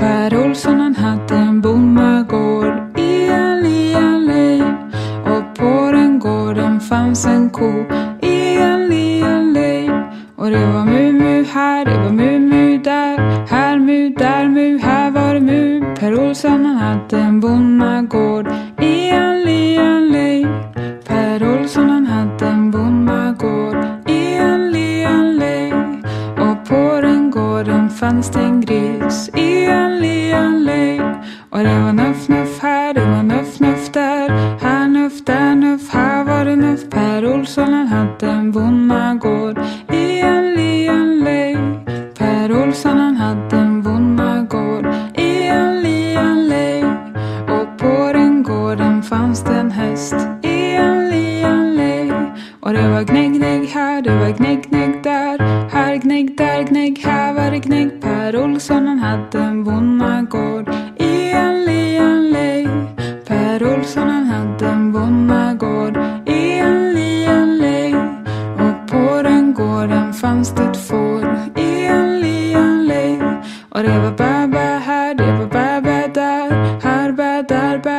Per Olsson han hade en bondagård i en liten och på den gården fanns en ko i en liten och det var mu-mu här, det var mu-mu där här mu, där mu, här var det mu. Per Olsson han hade en bondagård fanns det en gris i en liten. Och det var nuff, nuff här, det var nuff, nuff där. Här nuff, där nuff, här var det nuff. Per Olsson han hade en bonnagård i en liten. Per Olsson han hade en bonnagård i en liten. Och på den gården fanns det en häst i en liten. Och det var gnägg, gnägg här, det var gnägg, gnägg där. Här gnägg, där gnägg, här var det gnägg. Per Olsson han hade en bonnagård. I en li, en. Per Olsson han hade en bonnagård. I en li, en. Och på den gården fanns det ett får. I en li. Och det var bä, bä här, det var bä, bä där. Här, bä, där, bä